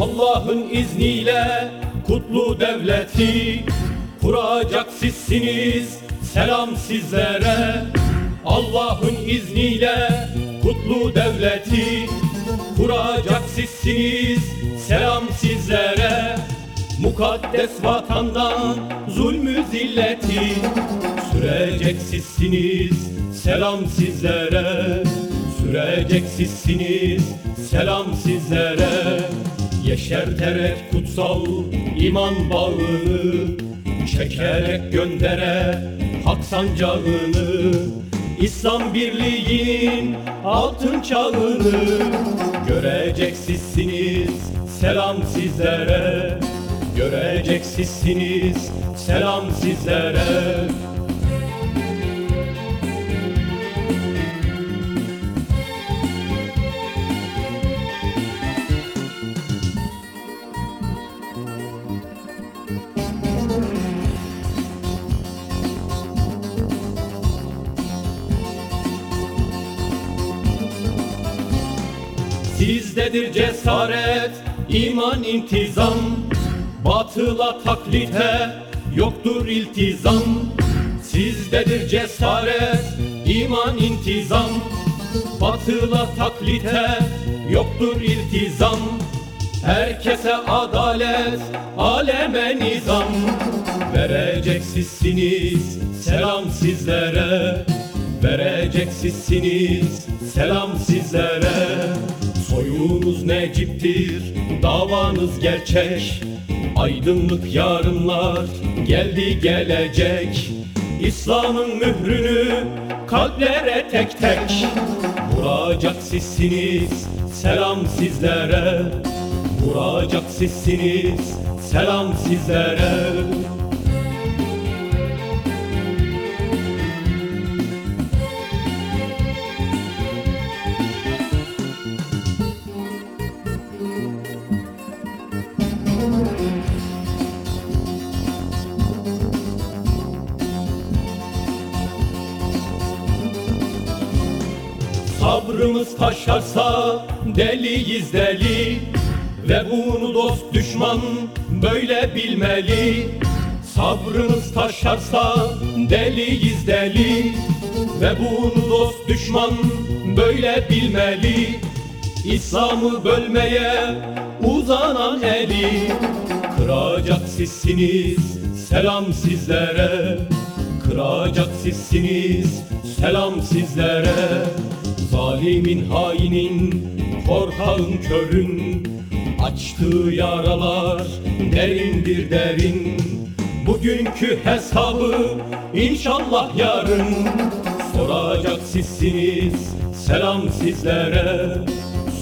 Allah'ın izniyle kutlu devleti kuracak sizsiniz. Selam sizlere. Allah'ın izniyle kutlu devleti kuracak sizsiniz. Selam sizlere. Mukaddes vatandan zulmü zilleti sürecek sizsiniz. Selam sizlere. Sürecek sizsiniz. Selam sizlere yeşerterek kutsal iman bağını çekerek göndere hak sancağını. İslam birliğin altın çağını görecek sizsiniz selam sizlere. Görecek sizsiniz selam sizlere Sizdedir cesaret, iman intizam. Batıla taklite yoktur iltizam. Sizdedir cesaret, iman intizam. Batıla taklite yoktur iltizam. Herkese adalet, aleme nizam. Verecek sizsiniz, selam sizlere. Verecek sizsiniz, selam sizlere Soyunuz Necip'tir, davanız gerçek. Aydınlık yarınlar geldi gelecek. İslam'ın mührünü kalplere tek tek. Vuracak sizsiniz, selam sizlere. Vuracak sizsiniz, selam sizlere Sabrımız taşarsa deliyiz deli. Ve bunu dost düşman böyle bilmeli. Sabrımız taşarsa deliyiz deli. Ve bunu dost düşman böyle bilmeli. İslam'ı bölmeye uzanan eli. Kıracak sizsiniz selam sizlere. Kıracak sizsiniz selam sizlere Zalimin hainin korkağın körün. Açtığı yaralar derindir derin. Bugünkü hesabı inşallah yarın. Soracak sizsiniz selam sizlere.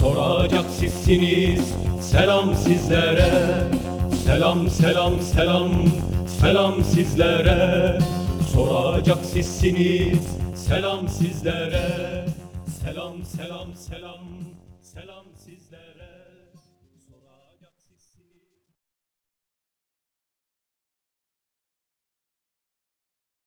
Soracak sizsiniz selam sizlere. Selam selam selam selam sizlere. Soracak sizsiniz selam sizlere Selam selam selam. Selam sizlere